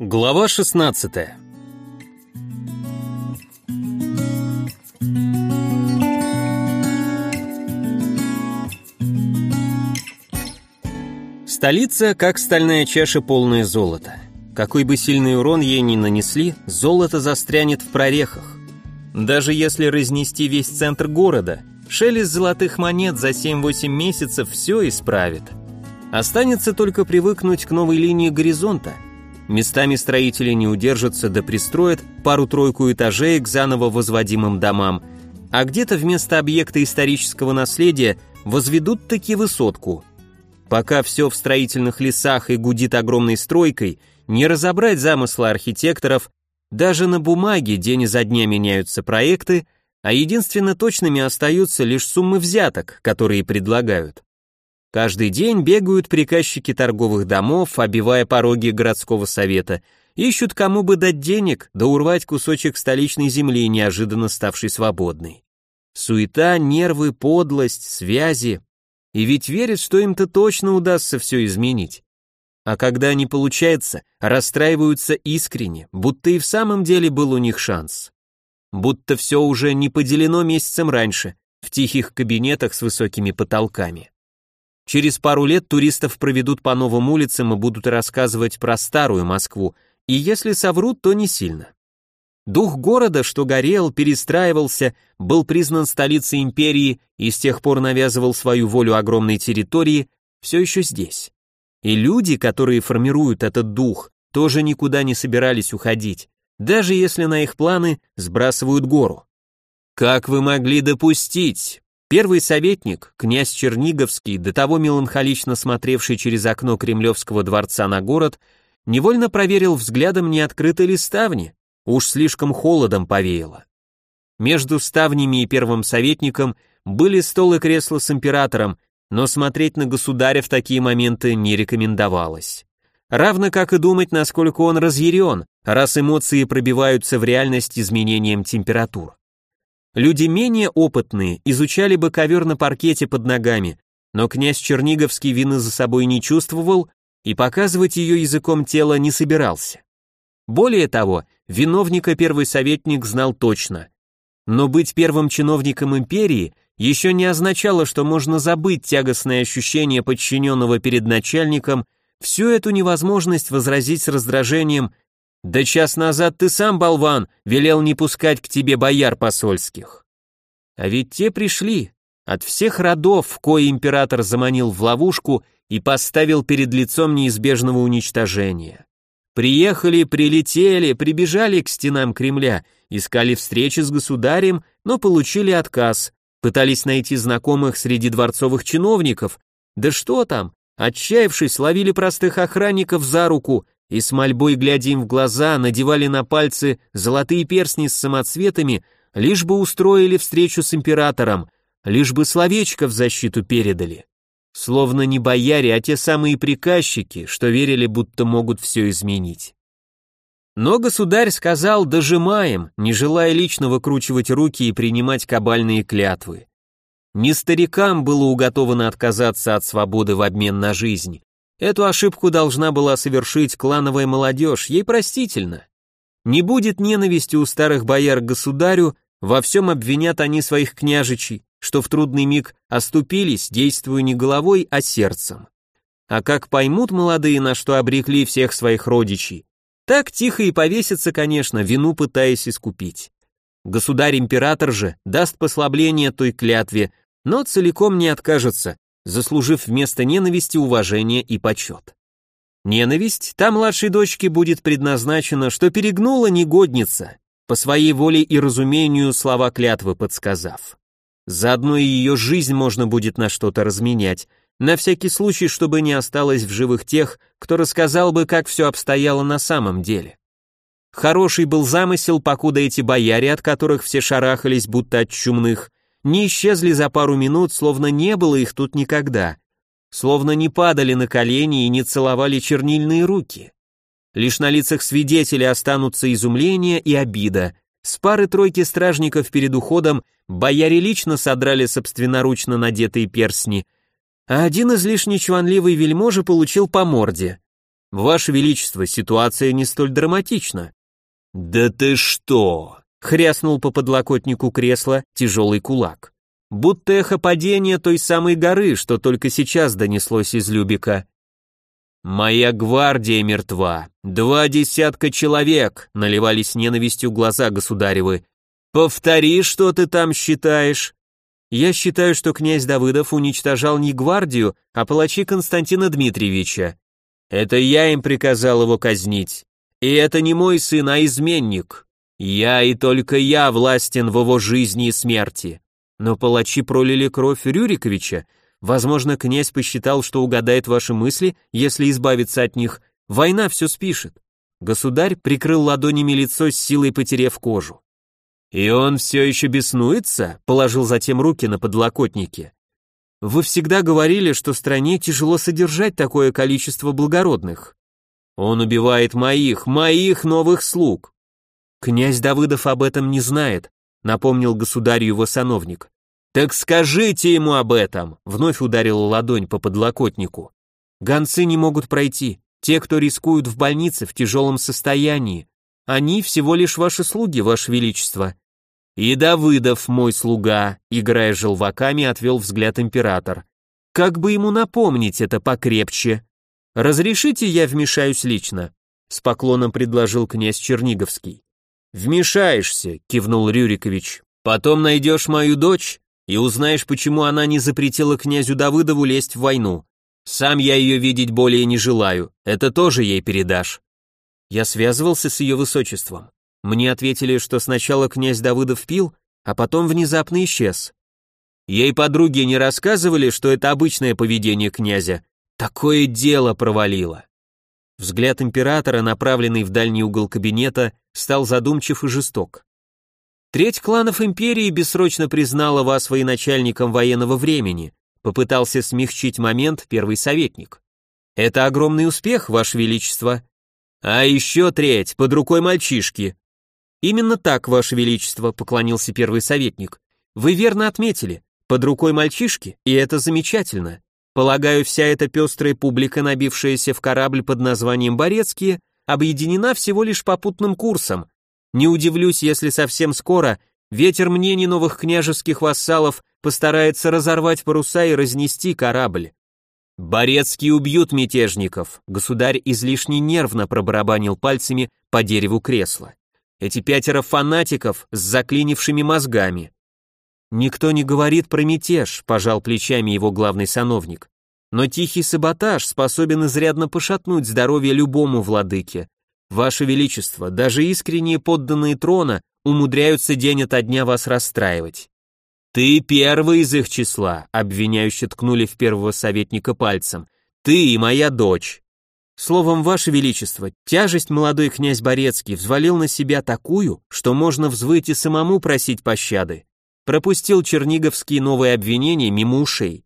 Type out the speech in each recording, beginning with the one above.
Глава 16 Столица, как стальная чаша, полная золота. Какой бы сильный урон ей ни нанесли, золото застрянет в прорехах. Даже если разнести весь центр города, шелест золотых монет за 7-8 месяцев все исправит. Останется только привыкнуть к новой линии горизонта. Местами строители не удержатся да пристроят пару-тройку этажей к заново возводимым домам, а где-то вместо объекта исторического наследия возведут таки высотку. Пока все в строительных лесах и гудит огромной стройкой, не разобрать замысла архитекторов, даже на бумаге день изо дня меняются проекты, а единственно точными остаются лишь суммы взяток, которые предлагают. Каждый день бегают приказчики торговых домов, обивая пороги городского совета, ищут кому бы дать денег, да урвать кусочек столичной земли, неожиданно ставшей свободной. Суета, нервы, подлость, связи. И ведь верят, что им-то точно удастся все изменить. А когда не получается, расстраиваются искренне, будто и в самом деле был у них шанс. Будто все уже не поделено месяцем раньше, в тихих кабинетах с высокими потолками. Через пару лет туристов проведут по новым улицам и будут рассказывать про старую Москву, и если соврут, то не сильно. Дух города, что горел, перестраивался, был признан столицей империи и с тех пор навязывал свою волю огромной территории, все еще здесь. И люди, которые формируют этот дух, тоже никуда не собирались уходить, даже если на их планы сбрасывают гору. «Как вы могли допустить?» Первый советник, князь Черниговский, до того меланхолично смотревший через окно Кремлевского дворца на город, невольно проверил взглядом, не открыты ли ставни, уж слишком холодом повеяло. Между ставнями и первым советником были стол и кресло с императором, но смотреть на государя в такие моменты не рекомендовалось. Равно как и думать, насколько он разъярен, раз эмоции пробиваются в реальность изменением температур. Люди менее опытные изучали бы ковер на паркете под ногами, но князь Черниговский вины за собой не чувствовал и показывать ее языком тела не собирался. Более того, виновника первый советник знал точно. Но быть первым чиновником империи еще не означало, что можно забыть тягостное ощущение подчиненного перед начальником, всю эту невозможность возразить с раздражением да час назад ты сам, болван, велел не пускать к тебе бояр посольских. А ведь те пришли, от всех родов, кое император заманил в ловушку и поставил перед лицом неизбежного уничтожения. Приехали, прилетели, прибежали к стенам Кремля, искали встречи с государем, но получили отказ, пытались найти знакомых среди дворцовых чиновников, да что там, отчаявшись, ловили простых охранников за руку и с мольбой, глядя им в глаза, надевали на пальцы золотые перстни с самоцветами, лишь бы устроили встречу с императором, лишь бы словечко в защиту передали. Словно не бояре, а те самые приказчики, что верили, будто могут все изменить. Но государь сказал «дожимаем», не желая лично выкручивать руки и принимать кабальные клятвы. Не старикам было уготовано отказаться от свободы в обмен на жизнь, Эту ошибку должна была совершить клановая молодежь, ей простительно. Не будет ненависти у старых бояр к государю, во всем обвинят они своих княжичей, что в трудный миг оступились, действуя не головой, а сердцем. А как поймут молодые, на что обрекли всех своих родичей, так тихо и повесится, конечно, вину пытаясь искупить. Государь-император же даст послабление той клятве, но целиком не откажется, заслужив вместо ненависти уважение и почет. Ненависть та младшей дочке будет предназначена, что перегнула негодница, по своей воле и разумению слова клятвы подсказав. Заодно и ее жизнь можно будет на что-то разменять, на всякий случай, чтобы не осталось в живых тех, кто рассказал бы, как все обстояло на самом деле. Хороший был замысел, покуда эти бояре, от которых все шарахались, будто от чумных, не исчезли за пару минут, словно не было их тут никогда, словно не падали на колени и не целовали чернильные руки. Лишь на лицах свидетелей останутся изумление и обида. С пары-тройки стражников перед уходом бояре лично содрали собственноручно надетые перстни, а один излишне чванливый вельможа получил по морде. Ваше Величество, ситуация не столь драматична. Да ты что? Хряснул по подлокотнику кресла тяжелый кулак. Будто эхо падения той самой горы, что только сейчас донеслось из Любика. «Моя гвардия мертва. Два десятка человек», — наливались ненавистью глаза государевы. «Повтори, что ты там считаешь». «Я считаю, что князь Давыдов уничтожал не гвардию, а палачи Константина Дмитриевича. Это я им приказал его казнить. И это не мой сын, а изменник. Я и только я властен в его жизни и смерти. Но палачи пролили кровь Рюриковича, Возможно, князь посчитал, что угадает ваши мысли, если избавиться от них. Война все спишет. Государь прикрыл ладонями лицо с силой потерев кожу. «И он все еще беснуется?» — положил затем руки на подлокотники. «Вы всегда говорили, что стране тяжело содержать такое количество благородных. Он убивает моих, моих новых слуг». «Князь Давыдов об этом не знает», — напомнил государю его сановник. «Так скажите ему об этом!» — вновь ударила ладонь по подлокотнику. «Гонцы не могут пройти, те, кто рискуют в больнице в тяжелом состоянии. Они всего лишь ваши слуги, ваше величество». «И Давыдов, мой слуга», — играя желваками, отвел взгляд император. «Как бы ему напомнить это покрепче?» «Разрешите, я вмешаюсь лично?» — с поклоном предложил князь Черниговский. «Вмешаешься», — кивнул Рюрикович. «Потом найдешь мою дочь, и узнаешь, почему она не запретила князю Давыдову лезть в войну. Сам я ее видеть более не желаю, это тоже ей передашь». Я связывался с ее высочеством. Мне ответили, что сначала князь Давыдов пил, а потом внезапно исчез. Ей подруги не рассказывали, что это обычное поведение князя. Такое дело провалило. Взгляд императора, направленный в дальний угол кабинета, стал задумчив и жесток. Треть кланов империи бессрочно признала вас военачальником военного времени, попытался смягчить момент первый советник. Это огромный успех, ваше величество. А еще треть под рукой мальчишки. Именно так, ваше величество, поклонился первый советник. Вы верно отметили, под рукой мальчишки, и это замечательно. Полагаю, вся эта пестрая публика, набившаяся в корабль под названием Борецкие, объединена всего лишь попутным курсом, не удивлюсь, если совсем скоро ветер мнений новых княжеских вассалов постарается разорвать паруса и разнести корабль. Борецкие убьют мятежников. Государь излишне нервно пробарабанил пальцами по дереву кресла. Эти пятеро фанатиков с заклинившими мозгами. Никто не говорит про мятеж, пожал плечами его главный сановник. Но тихий саботаж способен изрядно пошатнуть здоровье любому владыке. Ваше Величество, даже искренние подданные трона умудряются день ото дня вас расстраивать. Ты первый из их числа, обвиняюще ткнули в первого советника пальцем. Ты и моя дочь. Словом, Ваше Величество, тяжесть молодой князь Борецкий взвалил на себя такую, что можно взвыть и самому просить пощады. Пропустил Черниговские новые обвинения мимо ушей.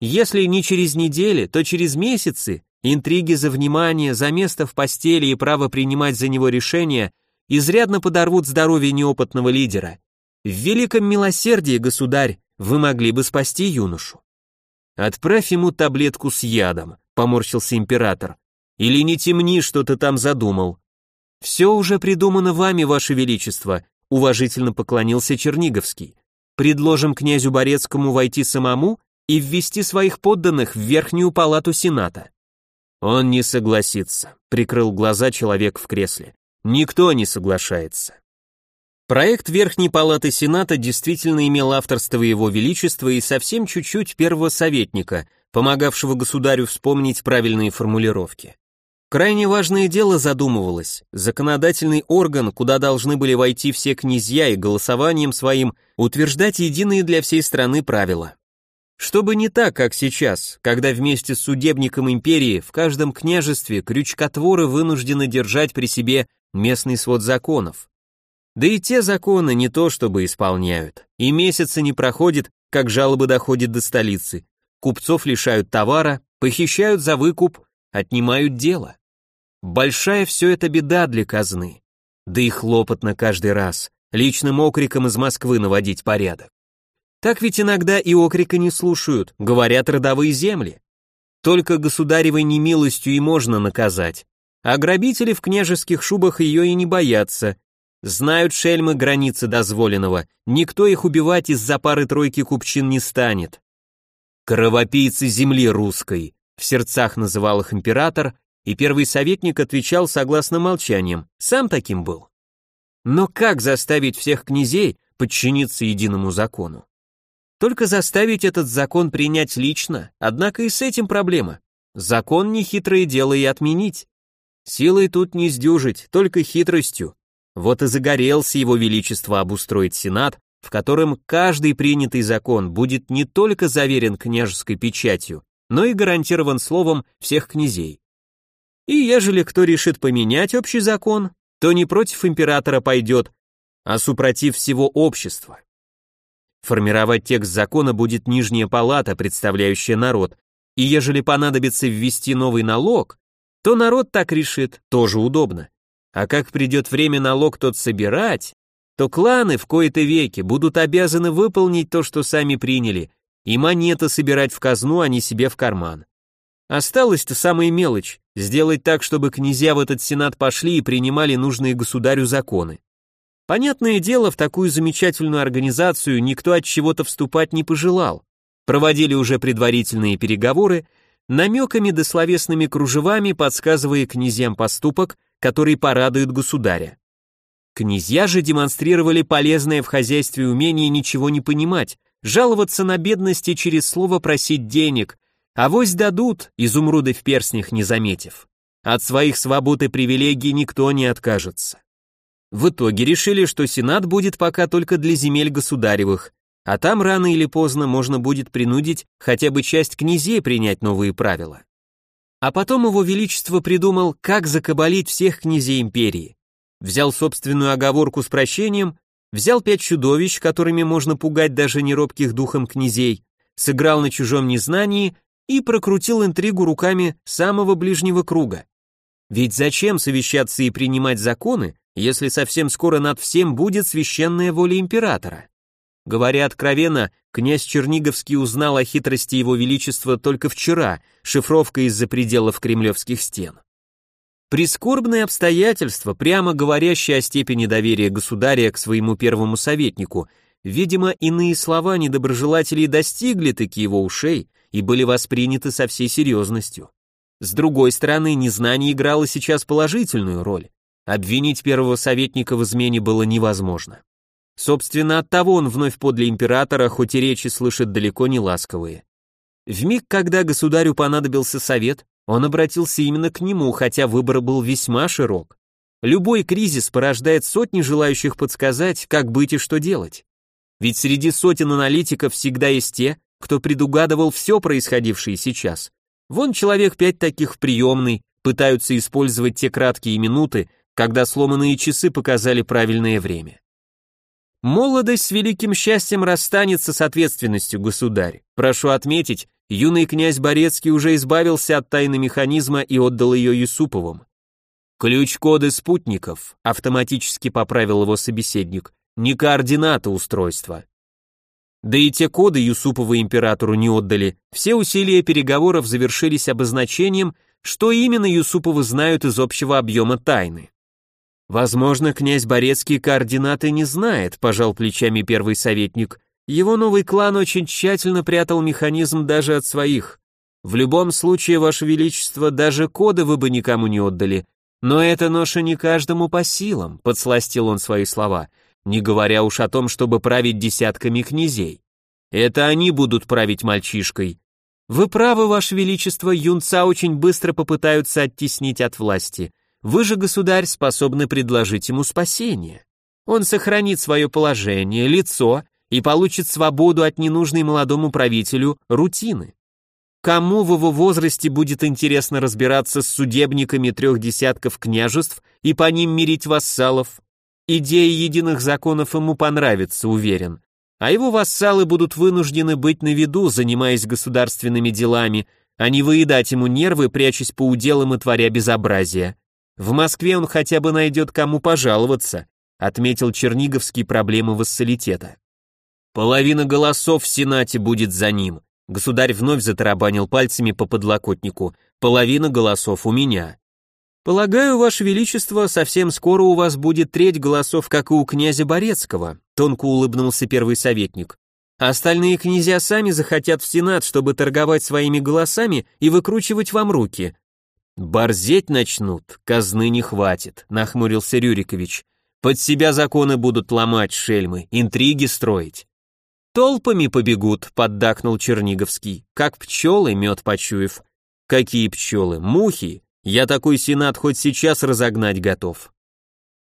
Если не через недели, то через месяцы Интриги за внимание, за место в постели и право принимать за него решения изрядно подорвут здоровье неопытного лидера. В великом милосердии, государь, вы могли бы спасти юношу. Отправь ему таблетку с ядом, поморщился император. Или не темни, что ты там задумал. Все уже придумано вами, ваше величество, уважительно поклонился Черниговский. Предложим князю Борецкому войти самому и ввести своих подданных в верхнюю палату сената. Он не согласится, прикрыл глаза человек в кресле. Никто не соглашается. Проект Верхней Палаты Сената действительно имел авторство Его Величества и совсем чуть-чуть первого советника, помогавшего государю вспомнить правильные формулировки. Крайне важное дело задумывалось. Законодательный орган, куда должны были войти все князья и голосованием своим утверждать единые для всей страны правила. Чтобы не так, как сейчас, когда вместе с судебником империи в каждом княжестве крючкотворы вынуждены держать при себе местный свод законов. Да и те законы не то чтобы исполняют, и месяца не проходит, как жалобы доходят до столицы. Купцов лишают товара, похищают за выкуп, отнимают дело. Большая все это беда для казны. Да и хлопотно каждый раз, личным окриком из Москвы наводить порядок. Так ведь иногда и окрика не слушают, говорят родовые земли. только государевой немилостью и можно наказать. А грабители в княжеских шубах ее и не боятся. Знают шельмы границы дозволенного, никто их убивать из-за пары-тройки купчин не станет. Кровопийцы земли русской, в сердцах называл их император, и первый советник отвечал согласно молчанием, сам таким был. Но как заставить всех князей подчиниться единому закону? Только заставить этот закон принять лично, однако и с этим проблема. Закон не хитрое дело и отменить. Силой тут не сдюжить, только хитростью. Вот и загорелся его величество обустроить сенат, в котором каждый принятый закон будет не только заверен княжеской печатью, но и гарантирован словом всех князей. И ежели кто решит поменять общий закон, то не против императора пойдет, а супротив всего общества. Формировать текст закона будет нижняя палата, представляющая народ, и ежели понадобится ввести новый налог, то народ так решит, тоже удобно. А как придет время налог тот собирать, то кланы в кои-то веки будут обязаны выполнить то, что сами приняли, и монеты собирать в казну, а не себе в карман. Осталось-то самая мелочь – сделать так, чтобы князья в этот сенат пошли и принимали нужные государю законы. Понятное дело, в такую замечательную организацию никто от чего-то вступать не пожелал. Проводили уже предварительные переговоры, намеками да словесными кружевами подсказывая князьям поступок, который порадует государя. Князья же демонстрировали полезное в хозяйстве умение ничего не понимать, жаловаться на бедности через слово просить денег, а вось дадут, изумруды в перстнях не заметив. От своих свобод и привилегий никто не откажется. В итоге решили, что Сенат будет пока только для земель государевых, а там рано или поздно можно будет принудить хотя бы часть князей принять новые правила. А потом его величество придумал, как закабалить всех князей империи. Взял собственную оговорку с прощением, взял пять чудовищ, которыми можно пугать даже неробких духом князей, сыграл на чужом незнании и прокрутил интригу руками самого ближнего круга. Ведь зачем совещаться и принимать законы, если совсем скоро над всем будет священная воля императора. Говоря откровенно, князь Черниговский узнал о хитрости его величества только вчера, шифровка из-за пределов кремлевских стен. Прискорбное обстоятельство, прямо говорящее о степени доверия государя к своему первому советнику, видимо, иные слова недоброжелателей достигли таки его ушей и были восприняты со всей серьезностью. С другой стороны, незнание играло сейчас положительную роль. Обвинить первого советника в измене было невозможно. Собственно, оттого он вновь подле императора, хоть и речи слышит далеко не ласковые. В миг, когда государю понадобился совет, он обратился именно к нему, хотя выбор был весьма широк. Любой кризис порождает сотни желающих подсказать, как быть и что делать. Ведь среди сотен аналитиков всегда есть те, кто предугадывал все происходившее сейчас. Вон человек пять таких в приемной, пытаются использовать те краткие минуты, когда сломанные часы показали правильное время. Молодость с великим счастьем расстанется с ответственностью, государь. Прошу отметить, юный князь Борецкий уже избавился от тайны механизма и отдал ее Юсуповым. Ключ-коды спутников, автоматически поправил его собеседник, не координаты устройства. Да и те коды Юсуповы императору не отдали, все усилия переговоров завершились обозначением, что именно Юсуповы знают из общего объема тайны. Возможно, князь Борецкий координаты не знает, пожал плечами первый советник. Его новый клан очень тщательно прятал механизм даже от своих. В любом случае, ваше величество, даже коды вы бы никому не отдали. Но эта ноша не каждому по силам, подсластил он свои слова, не говоря уж о том, чтобы править десятками князей. Это они будут править мальчишкой. Вы правы, ваше величество, юнца очень быстро попытаются оттеснить от власти. Вы же, государь, способны предложить ему спасение. Он сохранит свое положение, лицо и получит свободу от ненужной молодому правителю рутины. Кому в его возрасте будет интересно разбираться с судебниками трех десятков княжеств и по ним мирить вассалов? Идея единых законов ему понравится, уверен. А его вассалы будут вынуждены быть на виду, занимаясь государственными делами, а не выедать ему нервы, прячась по уделам и творя безобразие. В Москве он хотя бы найдет кому пожаловаться, отметил Черниговский проблемы вассалитета. Половина голосов в Сенате будет за ним, Государь вновь затарабанил пальцами по подлокотнику. Половина голосов у меня. Полагаю, Ваше Величество, совсем скоро у вас будет треть голосов, как и у князя Борецкого, тонко улыбнулся первый советник. Остальные князья сами захотят в Сенат, чтобы торговать своими голосами и выкручивать вам руки. Борзеть начнут, казны не хватит, нахмурился Рюрикович. Под себя законы будут ломать шельмы, интриги строить. «Толпами побегут», — поддакнул Черниговский, «как пчелы, мед почуяв». «Какие пчелы? Мухи? Я такой сенат хоть сейчас разогнать готов».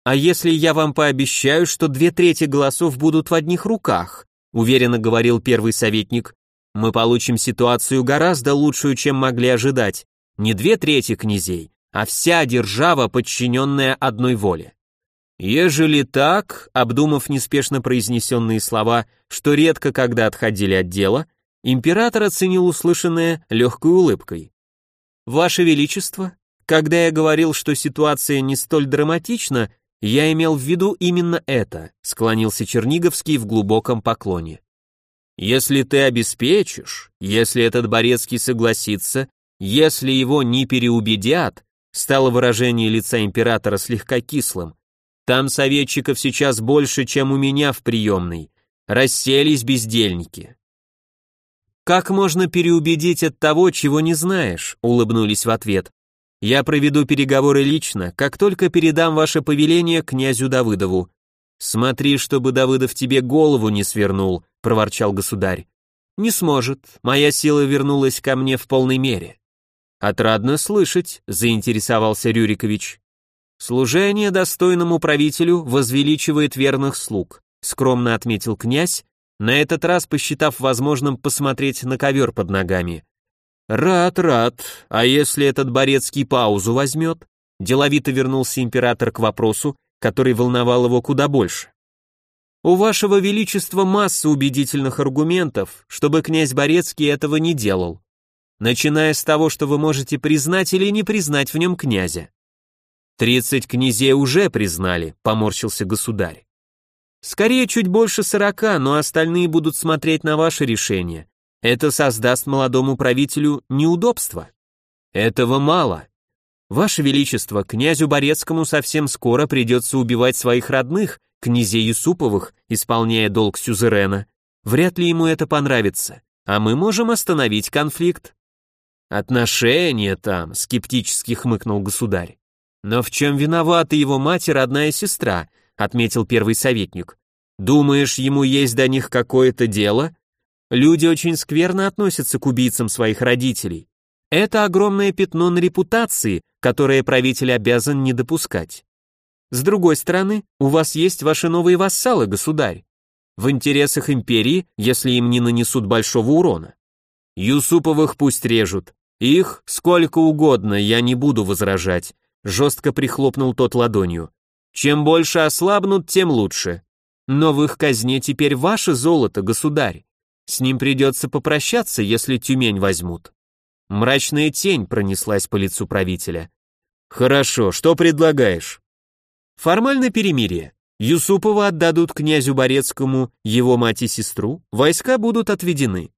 «А если я вам пообещаю, что две трети голосов будут в одних руках?» — уверенно говорил первый советник. «Мы получим ситуацию гораздо лучшую, чем могли ожидать. Не две трети князей, а вся держава, подчиненная одной воле». Ежели так, обдумав неспешно произнесенные слова, что редко когда отходили от дела, император оценил услышанное легкой улыбкой. «Ваше Величество, когда я говорил, что ситуация не столь драматична, я имел в виду именно это», склонился Черниговский в глубоком поклоне. «Если ты обеспечишь, если этот Борецкий согласится, если его не переубедят», стало выражение лица императора слегка кислым, там советчиков сейчас больше, чем у меня в приемной. Расселись бездельники. Как можно переубедить от того, чего не знаешь? Улыбнулись в ответ. Я проведу переговоры лично, как только передам ваше повеление князю Давыдову. Смотри, чтобы Давыдов тебе голову не свернул, проворчал государь. Не сможет. Моя сила вернулась ко мне в полной мере. Отрадно слышать, заинтересовался Рюрикович. Служение достойному правителю возвеличивает верных слуг, скромно отметил князь, на этот раз посчитав возможным посмотреть на ковер под ногами. Рад, рад. А если этот Борецкий паузу возьмет? Деловито вернулся император к вопросу, который волновал его куда больше. У вашего величества масса убедительных аргументов, чтобы князь Борецкий этого не делал. Начиная с того, что вы можете признать или не признать в нем князя. «Тридцать князей уже признали», — поморщился государь. «Скорее чуть больше сорока, но остальные будут смотреть на ваше решение. Это создаст молодому правителю неудобства». «Этого мало. Ваше Величество, князю Борецкому совсем скоро придется убивать своих родных, князей Юсуповых, исполняя долг сюзерена. Вряд ли ему это понравится, а мы можем остановить конфликт». «Отношения там», — скептически хмыкнул государь. «Но в чем виновата его мать и родная сестра?» — отметил первый советник. «Думаешь, ему есть до них какое-то дело?» Люди очень скверно относятся к убийцам своих родителей. Это огромное пятно на репутации, которое правитель обязан не допускать. С другой стороны, у вас есть ваши новые вассалы, государь. В интересах империи, если им не нанесут большого урона. Юсуповых пусть режут. Их сколько угодно, я не буду возражать жестко прихлопнул тот ладонью. Чем больше ослабнут, тем лучше. Но в их казне теперь ваше золото, государь. С ним придется попрощаться, если Тюмень возьмут. Мрачная тень пронеслась по лицу правителя. Хорошо, что предлагаешь? Формально перемирие. Юсупова отдадут князю Борецкому, его мать и сестру, войска будут отведены.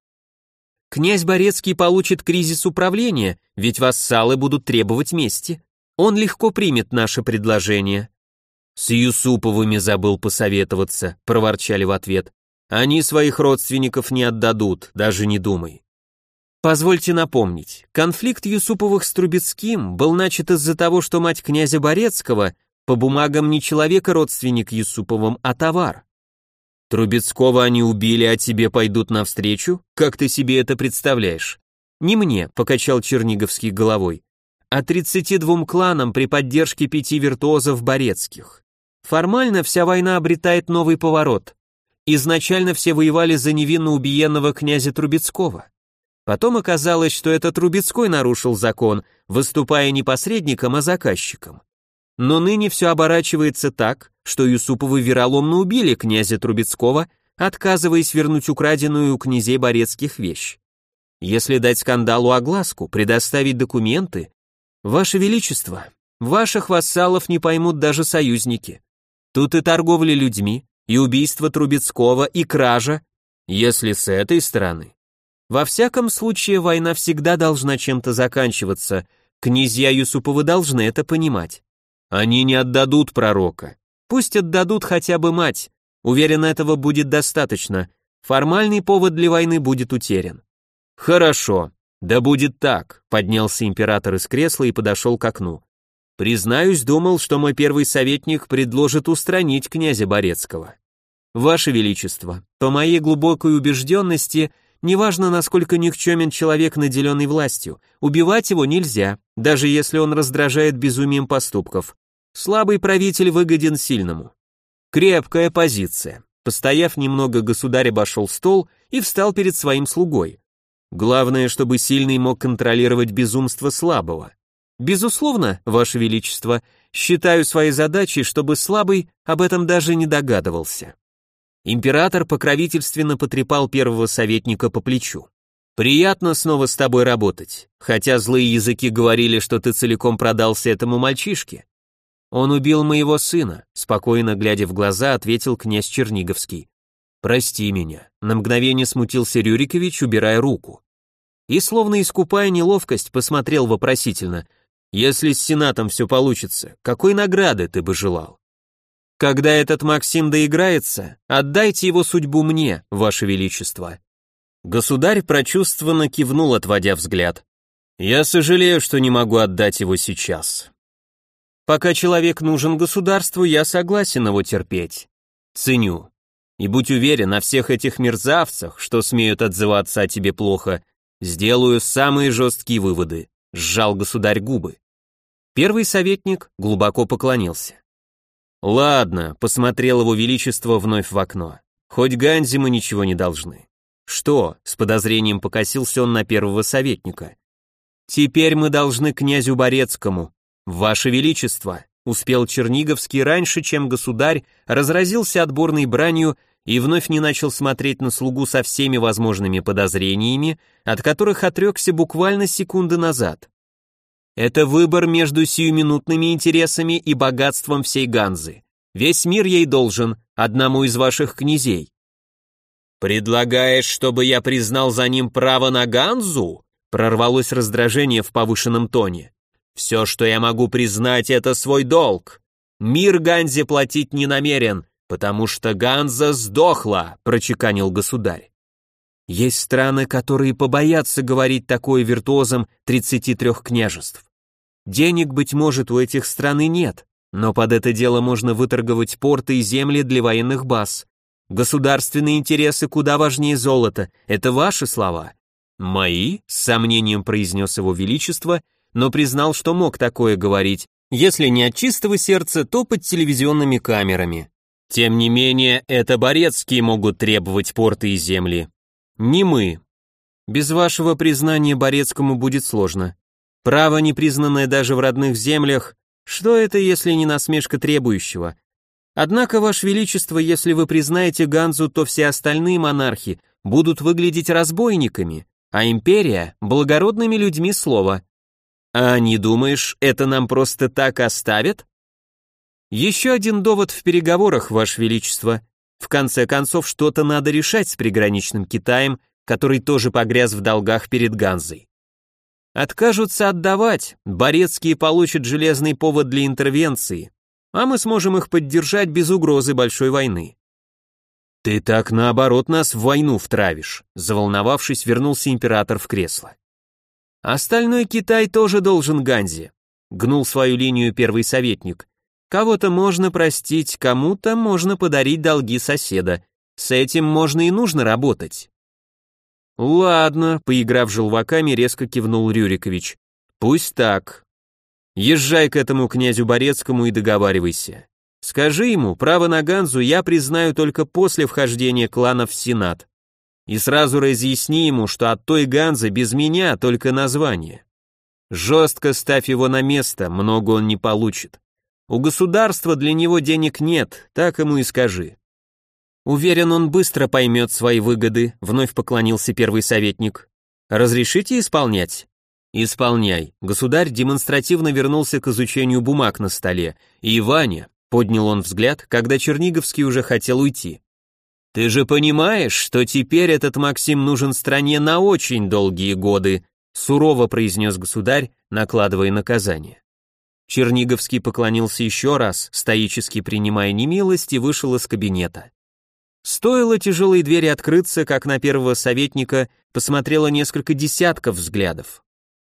Князь Борецкий получит кризис управления, ведь вассалы будут требовать мести. Он легко примет наше предложение. С Юсуповыми забыл посоветоваться, проворчали в ответ. Они своих родственников не отдадут, даже не думай. Позвольте напомнить, конфликт Юсуповых с Трубецким был начат из-за того, что мать князя Борецкого по бумагам не человека родственник Юсуповым, а товар. Трубецкого они убили, а тебе пойдут навстречу? Как ты себе это представляешь? Не мне, покачал Черниговский головой а 32 кланам при поддержке пяти виртуозов Борецких. Формально вся война обретает новый поворот. Изначально все воевали за невинно убиенного князя Трубецкого. Потом оказалось, что это Трубецкой нарушил закон, выступая не посредником, а заказчиком. Но ныне все оборачивается так, что Юсуповы вероломно убили князя Трубецкого, отказываясь вернуть украденную у князей Борецких вещь. Если дать скандалу огласку, предоставить документы, Ваше Величество, ваших вассалов не поймут даже союзники. Тут и торговля людьми, и убийство Трубецкого, и кража. Если с этой стороны. Во всяком случае, война всегда должна чем-то заканчиваться. Князья Юсуповы должны это понимать. Они не отдадут пророка. Пусть отдадут хотя бы мать. Уверен, этого будет достаточно. Формальный повод для войны будет утерян. Хорошо. Да будет так, поднялся император из кресла и подошел к окну. Признаюсь, думал, что мой первый советник предложит устранить князя Борецкого. Ваше Величество, по моей глубокой убежденности, неважно, насколько никчемен человек, наделенный властью, убивать его нельзя, даже если он раздражает безумием поступков. Слабый правитель выгоден сильному. Крепкая позиция. Постояв немного, государь обошел стол и встал перед своим слугой. Главное, чтобы сильный мог контролировать безумство слабого. Безусловно, Ваше Величество, считаю своей задачей, чтобы слабый об этом даже не догадывался. Император покровительственно потрепал первого советника по плечу. «Приятно снова с тобой работать, хотя злые языки говорили, что ты целиком продался этому мальчишке». «Он убил моего сына», — спокойно глядя в глаза, ответил князь Черниговский. «Прости меня», — на мгновение смутился Рюрикович, убирая руку. И, словно искупая неловкость, посмотрел вопросительно. «Если с Сенатом все получится, какой награды ты бы желал?» Когда этот Максим доиграется, отдайте его судьбу мне, ваше величество. Государь прочувствованно кивнул, отводя взгляд. Я сожалею, что не могу отдать его сейчас. Пока человек нужен государству, я согласен его терпеть. Ценю. И будь уверен, на всех этих мерзавцах, что смеют отзываться о тебе плохо, сделаю самые жесткие выводы. Сжал государь губы. Первый советник глубоко поклонился. «Ладно», — посмотрел его величество вновь в окно. «Хоть Ганзе мы ничего не должны». «Что?» — с подозрением покосился он на первого советника. «Теперь мы должны князю Борецкому. Ваше Величество!» Успел Черниговский раньше, чем государь разразился отборной бранью и вновь не начал смотреть на слугу со всеми возможными подозрениями, от которых отрекся буквально секунды назад. Это выбор между сиюминутными интересами и богатством всей Ганзы. Весь мир ей должен, одному из ваших князей. «Предлагаешь, чтобы я признал за ним право на Ганзу?» Прорвалось раздражение в повышенном тоне. «Все, что я могу признать, это свой долг. Мир Ганзе платить не намерен, потому что Ганза сдохла», прочеканил государь. Есть страны, которые побоятся говорить такое виртуозам 33 княжеств. Денег, быть может, у этих стран и нет, но под это дело можно выторговать порты и земли для военных баз. Государственные интересы куда важнее золота, это ваши слова. Мои, с сомнением произнес его величество, но признал, что мог такое говорить, если не от чистого сердца, то под телевизионными камерами. Тем не менее, это Борецкие могут требовать порты и земли. Не мы. Без вашего признания Борецкому будет сложно. Право, не признанное даже в родных землях, что это, если не насмешка требующего? Однако, Ваше Величество, если вы признаете Ганзу, то все остальные монархи будут выглядеть разбойниками, а империя — благородными людьми слова. А не думаешь, это нам просто так оставят? Еще один довод в переговорах, Ваше Величество. В конце концов, что-то надо решать с приграничным Китаем, который тоже погряз в долгах перед Ганзой. Откажутся отдавать, Борецкие получат железный повод для интервенции, а мы сможем их поддержать без угрозы большой войны. Ты так наоборот нас в войну втравишь, заволновавшись, вернулся император в кресло. Остальной Китай тоже должен Ганзе, гнул свою линию первый советник. Кого-то можно простить, кому-то можно подарить долги соседа. С этим можно и нужно работать. «Ладно», — поиграв желваками, резко кивнул Рюрикович. «Пусть так. Езжай к этому князю Борецкому и договаривайся. Скажи ему, право на Ганзу я признаю только после вхождения клана в Сенат. И сразу разъясни ему, что от той Ганзы без меня только название. Жестко ставь его на место, много он не получит. У государства для него денег нет, так ему и скажи. Уверен, он быстро поймет свои выгоды, вновь поклонился первый советник. Разрешите исполнять? Исполняй. Государь демонстративно вернулся к изучению бумаг на столе, и Ваня, поднял он взгляд, когда Черниговский уже хотел уйти. «Ты же понимаешь, что теперь этот Максим нужен стране на очень долгие годы», сурово произнес государь, накладывая наказание. Черниговский поклонился еще раз, стоически принимая немилость, и вышел из кабинета. Стоило тяжелой двери открыться, как на первого советника посмотрело несколько десятков взглядов.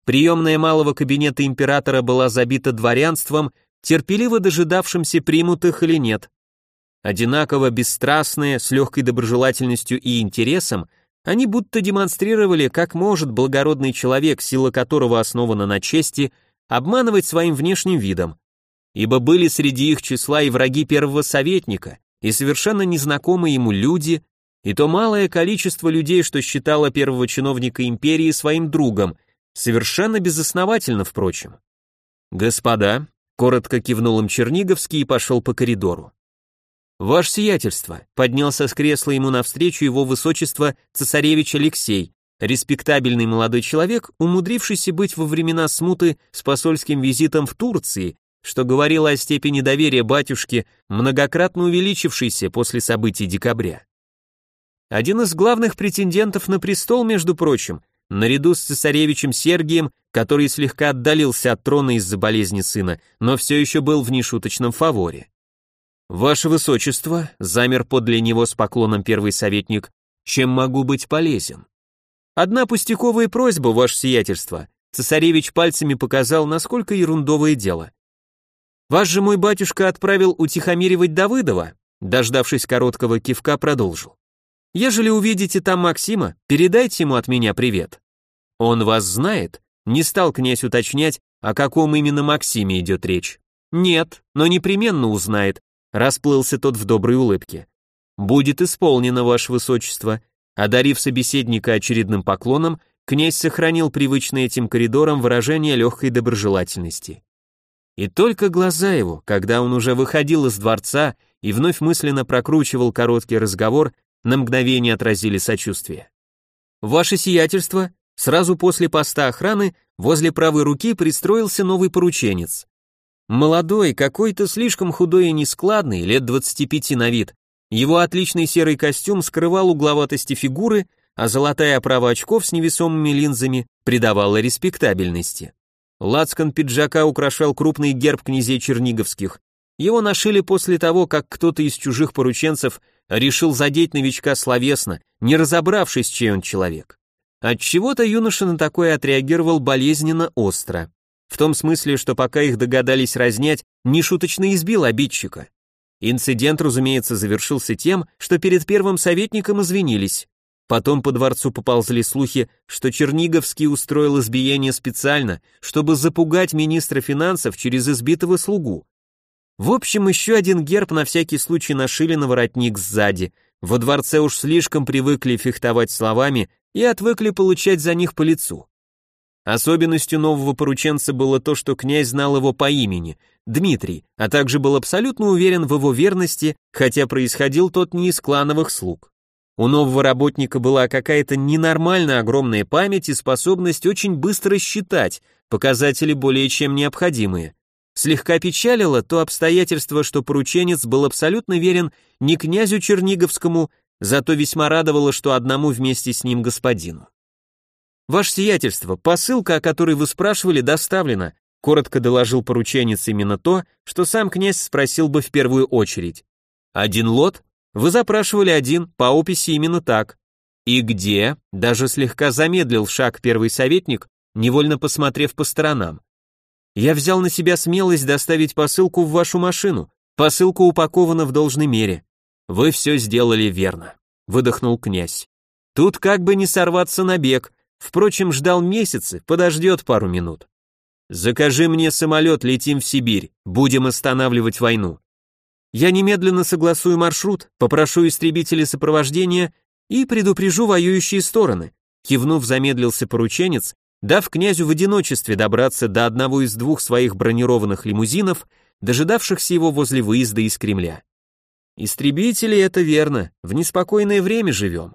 Приемная малого кабинета императора была забита дворянством, терпеливо дожидавшимся примут их или нет. Одинаково бесстрастные, с легкой доброжелательностью и интересом, они будто демонстрировали, как может благородный человек, сила которого основана на чести, обманывать своим внешним видом. Ибо были среди их числа и враги первого советника, и совершенно незнакомые ему люди, и то малое количество людей, что считало первого чиновника империи своим другом, совершенно безосновательно, впрочем. «Господа», — коротко кивнул им Черниговский и пошел по коридору. «Ваше сиятельство», — поднялся с кресла ему навстречу его высочество цесаревич Алексей, респектабельный молодой человек, умудрившийся быть во времена смуты с посольским визитом в Турции что говорило о степени доверия батюшки, многократно увеличившейся после событий декабря. Один из главных претендентов на престол, между прочим, наряду с цесаревичем Сергием, который слегка отдалился от трона из-за болезни сына, но все еще был в нешуточном фаворе. «Ваше Высочество», — замер подле него с поклоном первый советник, «чем могу быть полезен?» «Одна пустяковая просьба, ваше сиятельство», цесаревич пальцами показал, насколько ерундовое дело. Вас же мой батюшка отправил утихомиривать Давыдова, дождавшись короткого кивка, продолжил. Ежели увидите там Максима, передайте ему от меня привет. Он вас знает? Не стал князь уточнять, о каком именно Максиме идет речь. Нет, но непременно узнает, расплылся тот в доброй улыбке. Будет исполнено, ваше высочество. Одарив собеседника очередным поклоном, князь сохранил привычное этим коридором выражение легкой доброжелательности. И только глаза его, когда он уже выходил из дворца и вновь мысленно прокручивал короткий разговор, на мгновение отразили сочувствие. «Ваше сиятельство», сразу после поста охраны возле правой руки пристроился новый порученец. Молодой, какой-то слишком худой и нескладный, лет 25 на вид. Его отличный серый костюм скрывал угловатости фигуры, а золотая оправа очков с невесомыми линзами придавала респектабельности. Лацкан пиджака украшал крупный герб князей Черниговских. Его нашили после того, как кто-то из чужих порученцев решил задеть новичка словесно, не разобравшись, чей он человек. Отчего-то юноша на такое отреагировал болезненно остро. В том смысле, что пока их догадались разнять, нешуточно избил обидчика. Инцидент, разумеется, завершился тем, что перед первым советником извинились. Потом по дворцу поползли слухи, что Черниговский устроил избиение специально, чтобы запугать министра финансов через избитого слугу. В общем, еще один герб на всякий случай нашили на воротник сзади. Во дворце уж слишком привыкли фехтовать словами и отвыкли получать за них по лицу. Особенностью нового порученца было то, что князь знал его по имени, Дмитрий, а также был абсолютно уверен в его верности, хотя происходил тот не из клановых слуг. У нового работника была какая-то ненормально огромная память и способность очень быстро считать, показатели более чем необходимые. Слегка печалило то обстоятельство, что порученец был абсолютно верен не князю Черниговскому, зато весьма радовало, что одному вместе с ним господину. «Ваше сиятельство, посылка, о которой вы спрашивали, доставлена», коротко доложил порученец именно то, что сам князь спросил бы в первую очередь. «Один лот?» Вы запрашивали один, по описи именно так. И где? Даже слегка замедлил шаг первый советник, невольно посмотрев по сторонам. Я взял на себя смелость доставить посылку в вашу машину. Посылка упакована в должной мере. Вы все сделали верно, выдохнул князь. Тут как бы не сорваться на бег. Впрочем, ждал месяцы, подождет пару минут. Закажи мне самолет, летим в Сибирь, будем останавливать войну. Я немедленно согласую маршрут, попрошу истребителей сопровождения и предупрежу воюющие стороны. Кивнув, замедлился порученец, дав князю в одиночестве добраться до одного из двух своих бронированных лимузинов, дожидавшихся его возле выезда из Кремля. Истребители — это верно, в неспокойное время живем.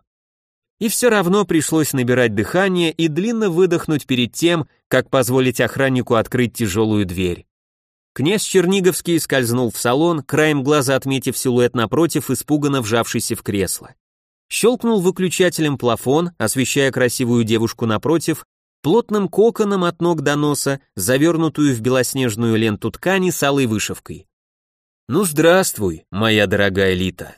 И все равно пришлось набирать дыхание и длинно выдохнуть перед тем, как позволить охраннику открыть тяжелую дверь. Князь Черниговский скользнул в салон, краем глаза отметив силуэт напротив, испуганно вжавшийся в кресло. Щелкнул выключателем плафон, освещая красивую девушку напротив, плотным коконом от ног до носа, завернутую в белоснежную ленту ткани с алой вышивкой. «Ну, здравствуй, моя дорогая Лита»,